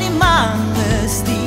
lágrimas